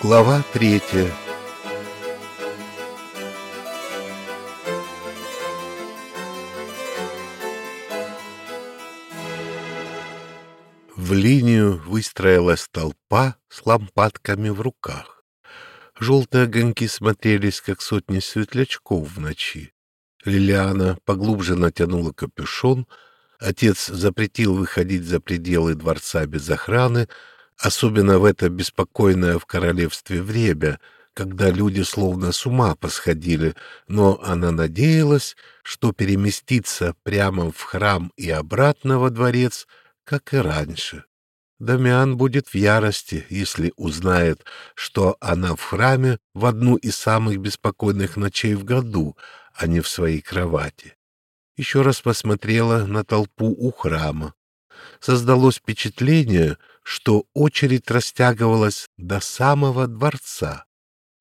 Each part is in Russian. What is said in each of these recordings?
Глава третья В линию выстроилась толпа с лампадками в руках. Желтые огоньки смотрелись, как сотни светлячков в ночи. Лилиана поглубже натянула капюшон. Отец запретил выходить за пределы дворца без охраны, особенно в это беспокойное в королевстве время, когда люди словно с ума посходили, но она надеялась, что переместиться прямо в храм и обратно во дворец, как и раньше. Дамиан будет в ярости, если узнает, что она в храме в одну из самых беспокойных ночей в году, а не в своей кровати. Еще раз посмотрела на толпу у храма. Создалось впечатление, что очередь растягивалась до самого дворца.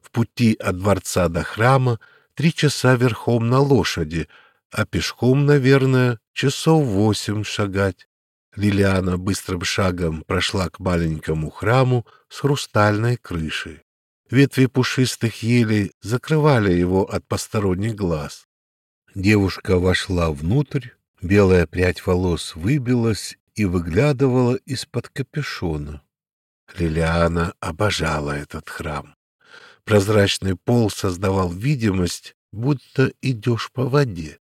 В пути от дворца до храма три часа верхом на лошади, а пешком, наверное, часов восемь шагать. Лилиана быстрым шагом прошла к маленькому храму с хрустальной крышей. Ветви пушистых елей закрывали его от посторонних глаз. Девушка вошла внутрь, белая прядь волос выбилась и выглядывала из-под капюшона. Лилиана обожала этот храм. Прозрачный пол создавал видимость, будто идешь по воде.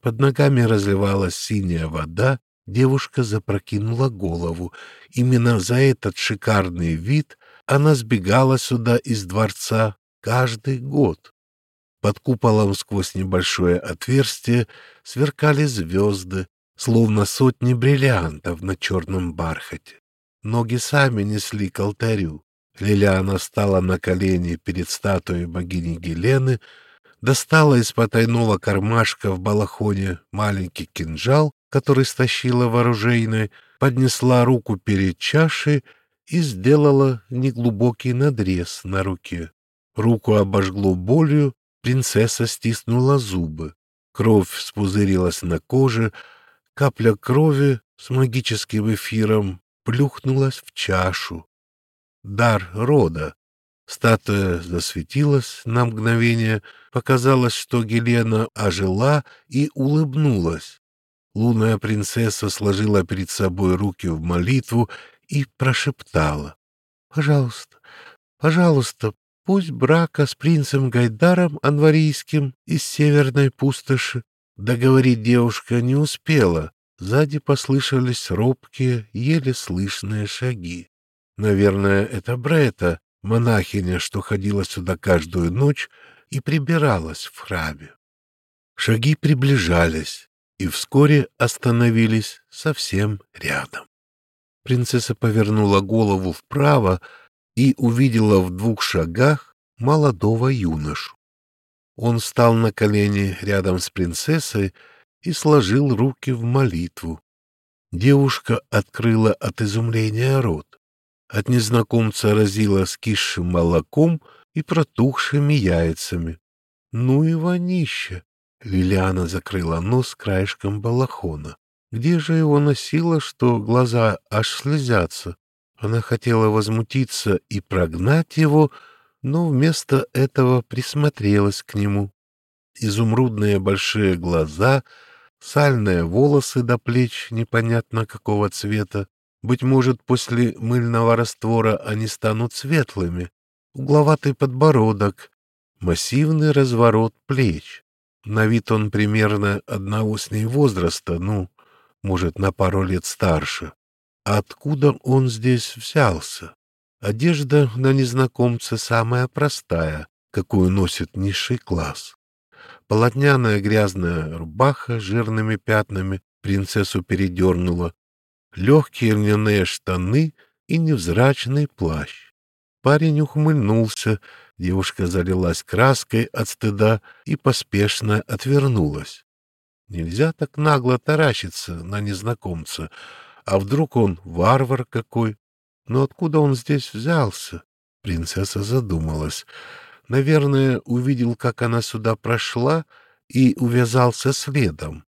Под ногами разливалась синяя вода, Девушка запрокинула голову. Именно за этот шикарный вид она сбегала сюда из дворца каждый год. Под куполом сквозь небольшое отверстие сверкали звезды, словно сотни бриллиантов на черном бархате. Ноги сами несли к алтарю. Лилиана стала на колени перед статуей богини Гелены, достала из потайного кармашка в балахоне маленький кинжал который стащила вооружейной, поднесла руку перед чашей и сделала неглубокий надрез на руке. Руку обожгло болью, принцесса стиснула зубы. Кровь спузырилась на коже, капля крови с магическим эфиром плюхнулась в чашу. Дар рода. Статуя засветилась на мгновение, показалось, что Гелена ожила и улыбнулась. Лунная принцесса сложила перед собой руки в молитву и прошептала. — Пожалуйста, пожалуйста, пусть брака с принцем Гайдаром Анварийским из северной пустоши. Договорить девушка не успела. Сзади послышались робкие, еле слышные шаги. Наверное, это Брета, монахиня, что ходила сюда каждую ночь и прибиралась в храме. Шаги приближались и вскоре остановились совсем рядом. Принцесса повернула голову вправо и увидела в двух шагах молодого юношу. Он встал на колени рядом с принцессой и сложил руки в молитву. Девушка открыла от изумления рот. От незнакомца разила скисшим молоком и протухшими яйцами. Ну и вонища! Лилиана закрыла нос краешком балахона. Где же его носило, что глаза аж слезятся? Она хотела возмутиться и прогнать его, но вместо этого присмотрелась к нему. Изумрудные большие глаза, сальные волосы до плеч непонятно какого цвета. Быть может, после мыльного раствора они станут светлыми. Угловатый подбородок, массивный разворот плеч. На вид он примерно одного с ней возраста, ну, может, на пару лет старше. А откуда он здесь взялся? Одежда на незнакомца самая простая, какую носит низший класс. Полотняная грязная рубаха с жирными пятнами принцессу передернула, легкие льняные штаны и невзрачный плащ. Парень ухмыльнулся, девушка залилась краской от стыда и поспешно отвернулась. Нельзя так нагло таращиться на незнакомца. А вдруг он варвар какой? Но откуда он здесь взялся? Принцесса задумалась. Наверное, увидел, как она сюда прошла, и увязался следом.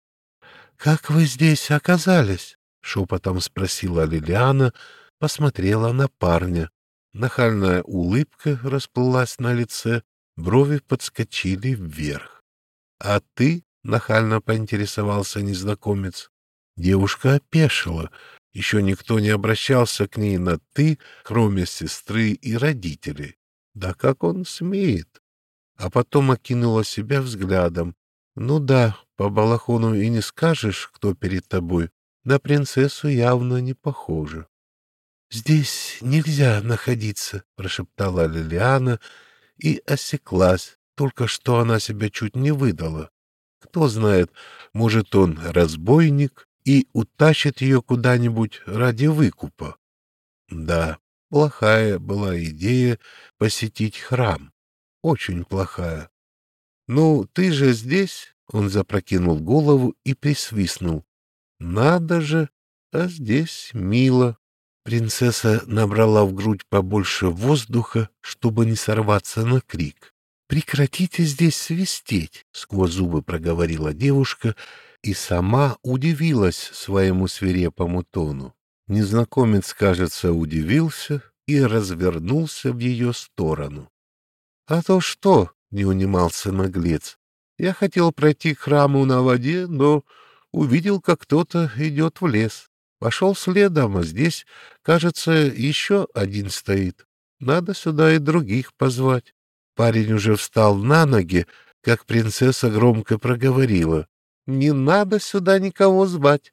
— Как вы здесь оказались? — шепотом спросила Лилиана, посмотрела на парня. Нахальная улыбка расплылась на лице, брови подскочили вверх. — А ты? — нахально поинтересовался незнакомец. Девушка опешила. Еще никто не обращался к ней на «ты», кроме сестры и родителей. Да как он смеет? А потом окинула себя взглядом. Ну да, по балахону и не скажешь, кто перед тобой. На принцессу явно не похоже. — Здесь нельзя находиться, — прошептала Лилиана и осеклась. Только что она себя чуть не выдала. Кто знает, может, он разбойник и утащит ее куда-нибудь ради выкупа. Да, плохая была идея посетить храм. Очень плохая. «Ну, ты же здесь?» — он запрокинул голову и присвистнул. «Надо же! А здесь мило!» Принцесса набрала в грудь побольше воздуха, чтобы не сорваться на крик. «Прекратите здесь свистеть!» — сквозь зубы проговорила девушка и сама удивилась своему свирепому тону. Незнакомец, кажется, удивился и развернулся в ее сторону. — А то что? — не унимался наглец. — Я хотел пройти к храму на воде, но увидел, как кто-то идет в лес. Пошел следом, а здесь, кажется, еще один стоит. Надо сюда и других позвать. Парень уже встал на ноги, как принцесса громко проговорила. «Не надо сюда никого звать.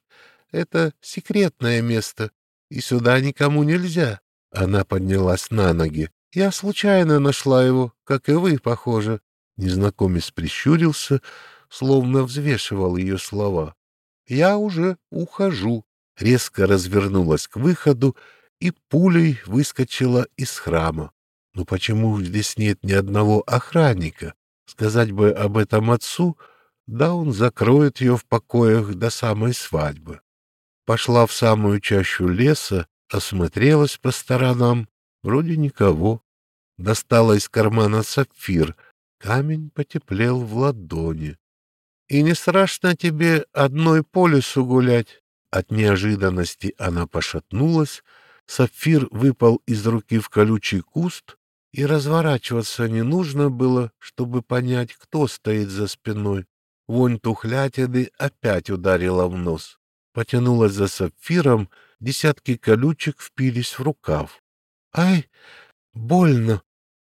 Это секретное место, и сюда никому нельзя». Она поднялась на ноги. «Я случайно нашла его, как и вы, похоже». Незнакомец прищурился, словно взвешивал ее слова. «Я уже ухожу» резко развернулась к выходу и пулей выскочила из храма. Но почему здесь нет ни одного охранника? Сказать бы об этом отцу, да он закроет ее в покоях до самой свадьбы. Пошла в самую чащу леса, осмотрелась по сторонам, вроде никого. Достала из кармана сапфир, камень потеплел в ладони. — И не страшно тебе одной по лесу гулять? От неожиданности она пошатнулась, сапфир выпал из руки в колючий куст, и разворачиваться не нужно было, чтобы понять, кто стоит за спиной. Вонь тухлятины опять ударила в нос. Потянулась за сапфиром, десятки колючек впились в рукав. «Ай, больно!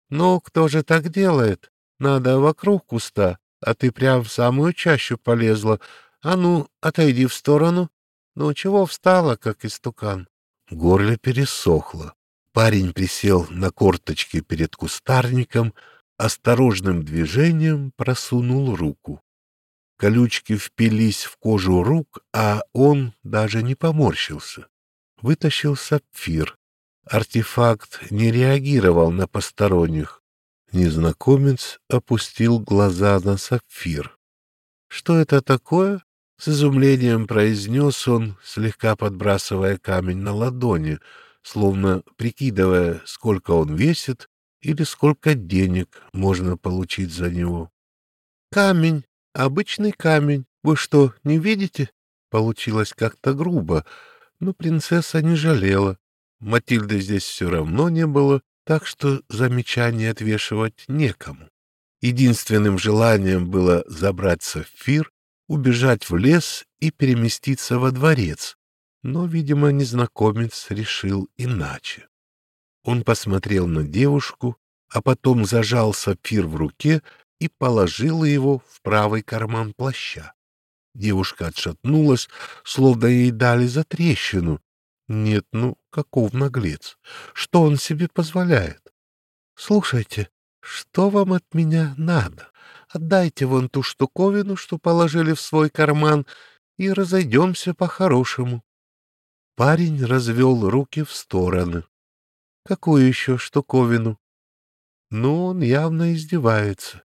Но кто же так делает? Надо вокруг куста, а ты прям в самую чащу полезла. А ну, отойди в сторону, ну чего встала, как истукан? Горле пересохло. Парень присел на корточки перед кустарником, осторожным движением просунул руку. Колючки впились в кожу рук, а он даже не поморщился. Вытащил сапфир. Артефакт не реагировал на посторонних. Незнакомец опустил глаза на сапфир. — Что это такое? С изумлением произнес он, слегка подбрасывая камень на ладони, словно прикидывая, сколько он весит или сколько денег можно получить за него. «Камень, обычный камень. Вы что, не видите?» Получилось как-то грубо, но принцесса не жалела. Матильды здесь все равно не было, так что замечания отвешивать некому. Единственным желанием было забрать сапфир убежать в лес и переместиться во дворец, но, видимо, незнакомец решил иначе. Он посмотрел на девушку, а потом зажал сапфир в руке и положил его в правый карман плаща. Девушка отшатнулась, словно ей дали за трещину. Нет, ну, каков наглец! Что он себе позволяет? — Слушайте, что вам от меня надо? Отдайте вон ту штуковину, что положили в свой карман, и разойдемся по-хорошему. Парень развел руки в стороны. Какую еще штуковину? Ну, он явно издевается.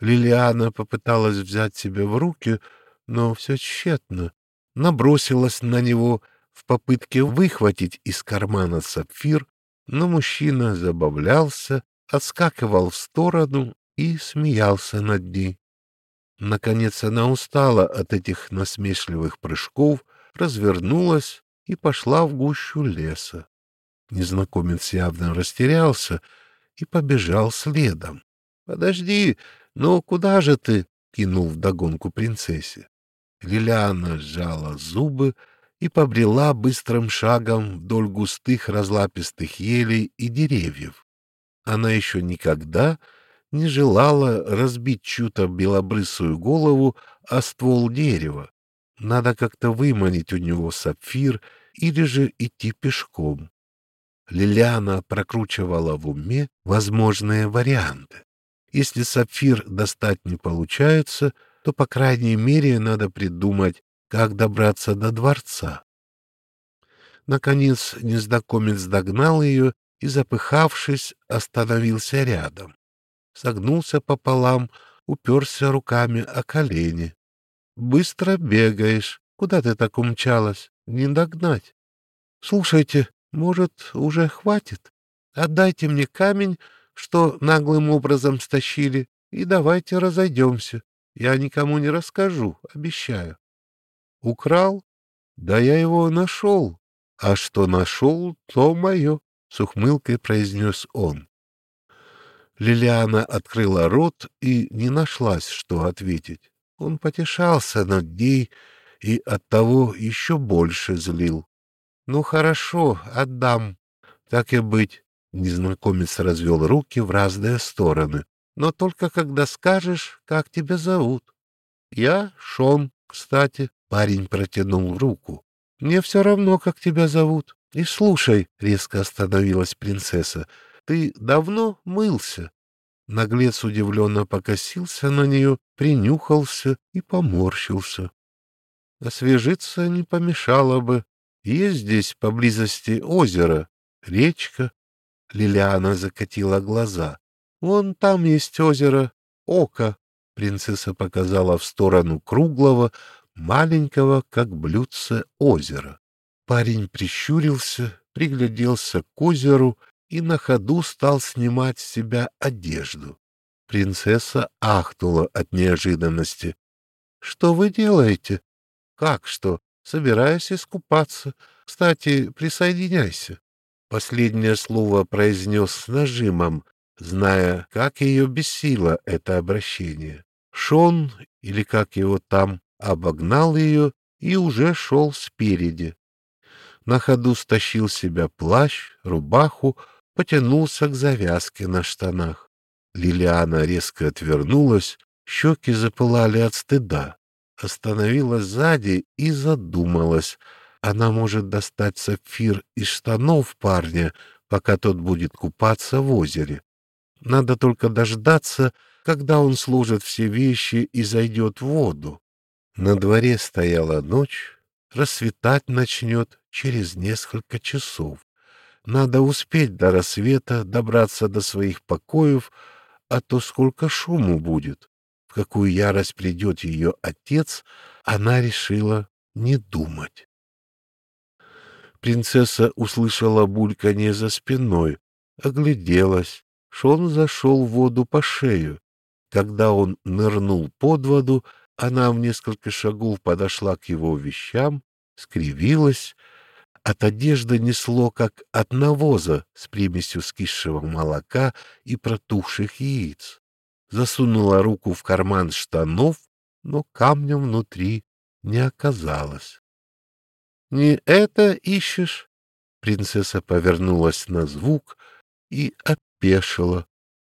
Лилиана попыталась взять себя в руки, но все тщетно. Набросилась на него в попытке выхватить из кармана сапфир, но мужчина забавлялся, отскакивал в сторону и смеялся над ней. Наконец она устала от этих насмешливых прыжков, развернулась и пошла в гущу леса. Незнакомец явно растерялся и побежал следом. — Подожди, ну куда же ты? — кинул вдогонку принцессе. Лилиана сжала зубы и побрела быстрым шагом вдоль густых разлапистых елей и деревьев. Она еще никогда не желала разбить чью-то белобрысую голову о ствол дерева. Надо как-то выманить у него сапфир или же идти пешком. Лилиана прокручивала в уме возможные варианты. Если сапфир достать не получается, то, по крайней мере, надо придумать, как добраться до дворца. Наконец незнакомец догнал ее и, запыхавшись, остановился рядом. Согнулся пополам, уперся руками о колени. — Быстро бегаешь. Куда ты так умчалась? Не догнать. — Слушайте, может, уже хватит? Отдайте мне камень, что наглым образом стащили, и давайте разойдемся. Я никому не расскажу, обещаю. Украл? Да я его нашел. А что нашел, то мое, — с ухмылкой произнес он. Лилиана открыла рот и не нашлась, что ответить. Он потешался над ней и оттого еще больше злил. Ну хорошо, отдам. Так и быть. Незнакомец развел руки в разные стороны. Но только когда скажешь, как тебя зовут. Я Шон, кстати. Парень протянул руку. Мне все равно, как тебя зовут. И слушай, резко остановилась принцесса, ты давно мылся? Наглец удивленно покосился на нее, принюхался и поморщился. Освежиться не помешало бы. Есть здесь поблизости озеро, речка. Лилиана закатила глаза. Вон там есть озеро, око. Принцесса показала в сторону круглого, маленького, как блюдце, озера. Парень прищурился, пригляделся к озеру и на ходу стал снимать с себя одежду. Принцесса ахнула от неожиданности. — Что вы делаете? — Как что? Собираюсь искупаться. Кстати, присоединяйся. Последнее слово произнес с нажимом, зная, как ее бесило это обращение. Шон, или как его там, обогнал ее и уже шел спереди. На ходу стащил себя плащ, рубаху, потянулся к завязке на штанах. Лилиана резко отвернулась, щеки запылали от стыда остановилась сзади и задумалась. Она может достать сапфир из штанов парня, пока тот будет купаться в озере. Надо только дождаться, когда он сложит все вещи и зайдет в воду. На дворе стояла ночь, рассветать начнет через несколько часов. Надо успеть до рассвета добраться до своих покоев, а то сколько шуму будет в какую ярость придет ее отец, она решила не думать. Принцесса услышала бульканье за спиной, огляделась. Шон зашел в воду по шею. Когда он нырнул под воду, она в несколько шагов подошла к его вещам, скривилась. От одежды несло, как от навоза с примесью скисшего молока и протухших яиц засунула руку в карман штанов, но камня внутри не оказалось. — Не это ищешь? Принцесса повернулась на звук и опешила.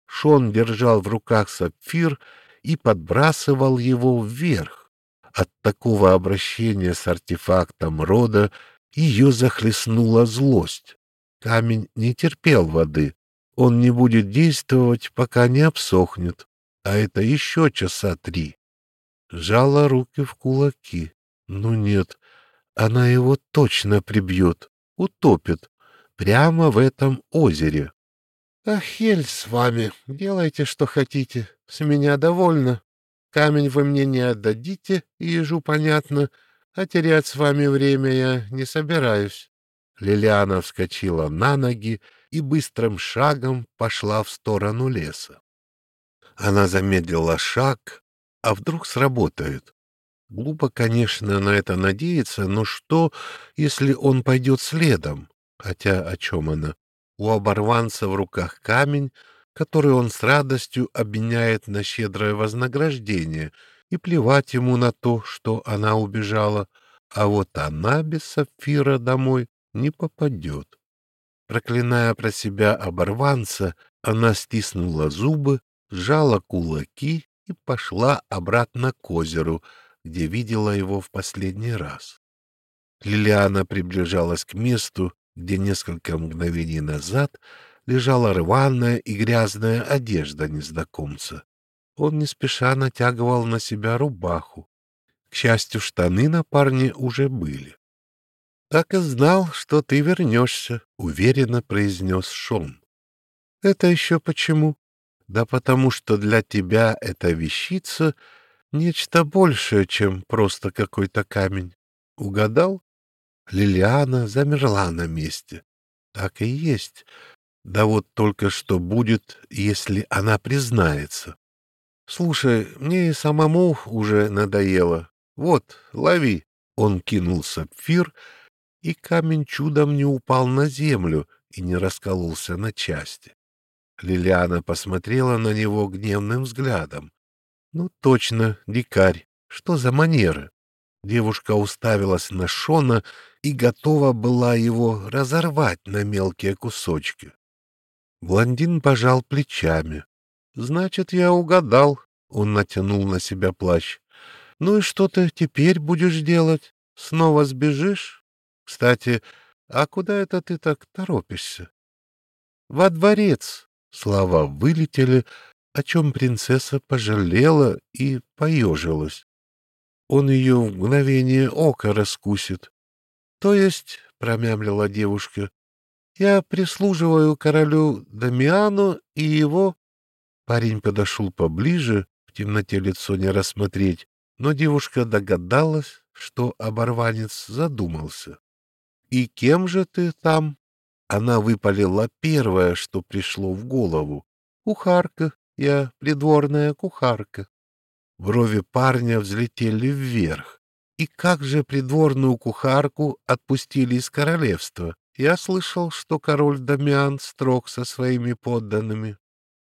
Шон держал в руках сапфир и подбрасывал его вверх. От такого обращения с артефактом рода ее захлестнула злость. Камень не терпел воды, он не будет действовать, пока не обсохнет, а это еще часа три. Жала руки в кулаки. Ну нет, она его точно прибьет, утопит, прямо в этом озере. Ахель с вами, делайте, что хотите, с меня довольно. Камень вы мне не отдадите, ежу понятно, а терять с вами время я не собираюсь. Лилиана вскочила на ноги и быстрым шагом пошла в сторону леса. Она замедлила шаг, а вдруг сработает. Глупо, конечно, на это надеяться, но что, если он пойдет следом? Хотя о чем она? У оборванца в руках камень, который он с радостью обменяет на щедрое вознаграждение, и плевать ему на то, что она убежала, а вот она без сапфира домой не попадет. Проклиная про себя оборванца, она стиснула зубы, сжала кулаки и пошла обратно к озеру, где видела его в последний раз. Лилиана приближалась к месту, где несколько мгновений назад лежала рваная и грязная одежда незнакомца. Он не спеша натягивал на себя рубаху. К счастью, штаны на парне уже были. — Так и знал, что ты вернешься, — уверенно произнес Шон. — Это еще почему? Да потому что для тебя эта вещица — нечто большее, чем просто какой-то камень. Угадал? Лилиана замерла на месте. Так и есть. Да вот только что будет, если она признается. Слушай, мне и самому уже надоело. Вот, лови. Он кинул сапфир, и камень чудом не упал на землю и не раскололся на части. Лилиана посмотрела на него гневным взглядом. Ну, точно, дикарь. Что за манеры? Девушка уставилась на Шона и готова была его разорвать на мелкие кусочки. Блондин пожал плечами. «Значит, я угадал». Он натянул на себя плащ. «Ну и что ты теперь будешь делать? Снова сбежишь? Кстати, а куда это ты так торопишься?» «Во дворец!» Слова вылетели, о чем принцесса пожалела и поежилась. Он ее в мгновение ока раскусит. — То есть, — промямлила девушка, — я прислуживаю королю Дамиану и его... Парень подошел поближе, в темноте лицо не рассмотреть, но девушка догадалась, что оборванец задумался. — И кем же ты там? Она выпалила первое, что пришло в голову. — Кухарка, я придворная кухарка. Брови парня взлетели вверх. И как же придворную кухарку отпустили из королевства? Я слышал, что король Дамиан строг со своими подданными.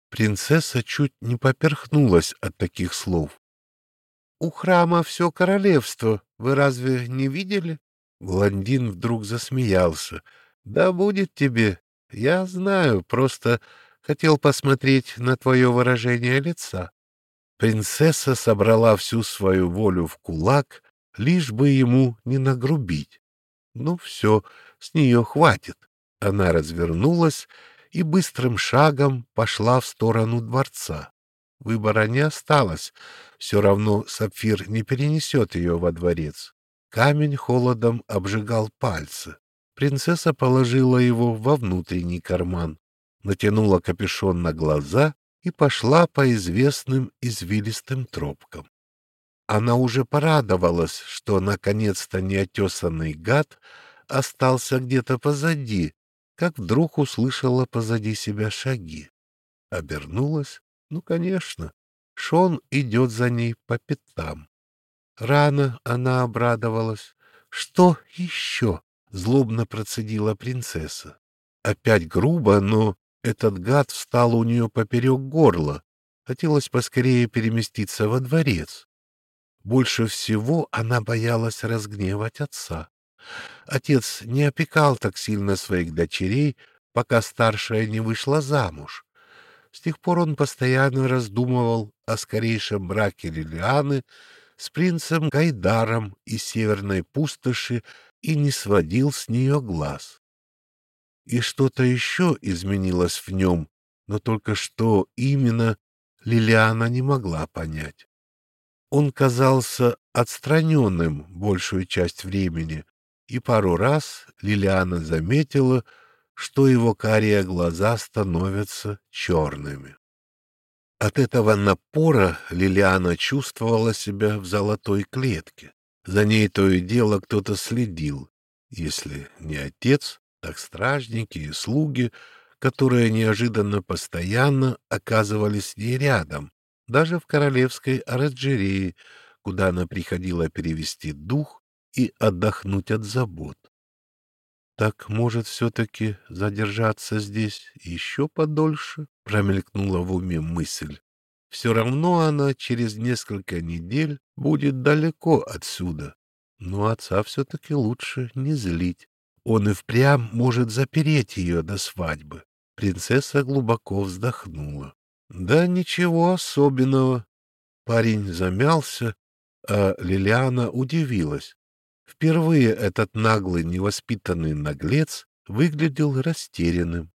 Принцесса чуть не поперхнулась от таких слов. — У храма все королевство. Вы разве не видели? Блондин вдруг засмеялся. — Да будет тебе. Я знаю, просто хотел посмотреть на твое выражение лица. Принцесса собрала всю свою волю в кулак, лишь бы ему не нагрубить. Ну все, с нее хватит. Она развернулась и быстрым шагом пошла в сторону дворца. Выбора не осталось, все равно сапфир не перенесет ее во дворец. Камень холодом обжигал пальцы. Принцесса положила его во внутренний карман, натянула капюшон на глаза и пошла по известным извилистым тропкам. Она уже порадовалась, что наконец-то неотесанный гад остался где-то позади, как вдруг услышала позади себя шаги. Обернулась. Ну, конечно, Шон идет за ней по пятам. Рано она обрадовалась. «Что еще?» — злобно процедила принцесса. Опять грубо, но этот гад встал у нее поперек горла. Хотелось поскорее переместиться во дворец. Больше всего она боялась разгневать отца. Отец не опекал так сильно своих дочерей, пока старшая не вышла замуж. С тех пор он постоянно раздумывал о скорейшем браке Лилианы с принцем Гайдаром из северной пустоши и не сводил с нее глаз и что-то еще изменилось в нем, но только что именно Лилиана не могла понять. Он казался отстраненным большую часть времени, и пару раз Лилиана заметила, что его карие глаза становятся черными. От этого напора Лилиана чувствовала себя в золотой клетке. За ней то и дело кто-то следил, если не отец, так стражники и слуги, которые неожиданно постоянно оказывались с ней рядом, даже в королевской оранжерее, куда она приходила перевести дух и отдохнуть от забот. Так, может, все-таки задержаться здесь еще подольше? Промелькнула в уме мысль. Все равно она через несколько недель будет далеко отсюда. Но отца все-таки лучше не злить. Он и впрямь может запереть ее до свадьбы. Принцесса глубоко вздохнула. Да ничего особенного. Парень замялся, а Лилиана удивилась. Впервые этот наглый, невоспитанный наглец выглядел растерянным.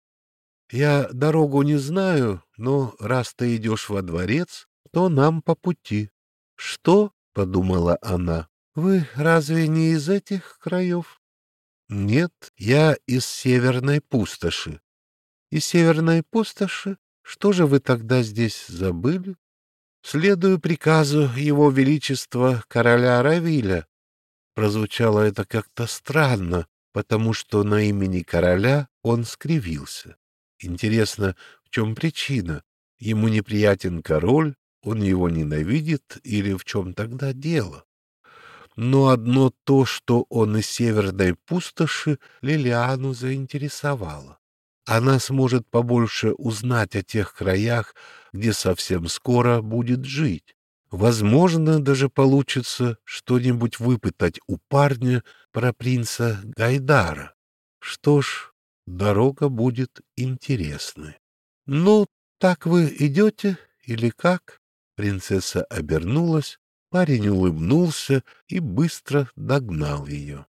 «Я дорогу не знаю, но раз ты идешь во дворец, то нам по пути». «Что?» — подумала она. «Вы разве не из этих краев?» «Нет, я из северной пустоши». «Из северной пустоши? Что же вы тогда здесь забыли?» «Следую приказу Его Величества короля Равиля», Прозвучало это как-то странно, потому что на имени короля он скривился. Интересно, в чем причина? Ему неприятен король, он его ненавидит или в чем тогда дело? Но одно то, что он из северной пустоши, Лилиану заинтересовало. Она сможет побольше узнать о тех краях, где совсем скоро будет жить. Возможно, даже получится что-нибудь выпытать у парня про принца Гайдара. Что ж, дорога будет интересной. — Ну, так вы идете или как? Принцесса обернулась, парень улыбнулся и быстро догнал ее.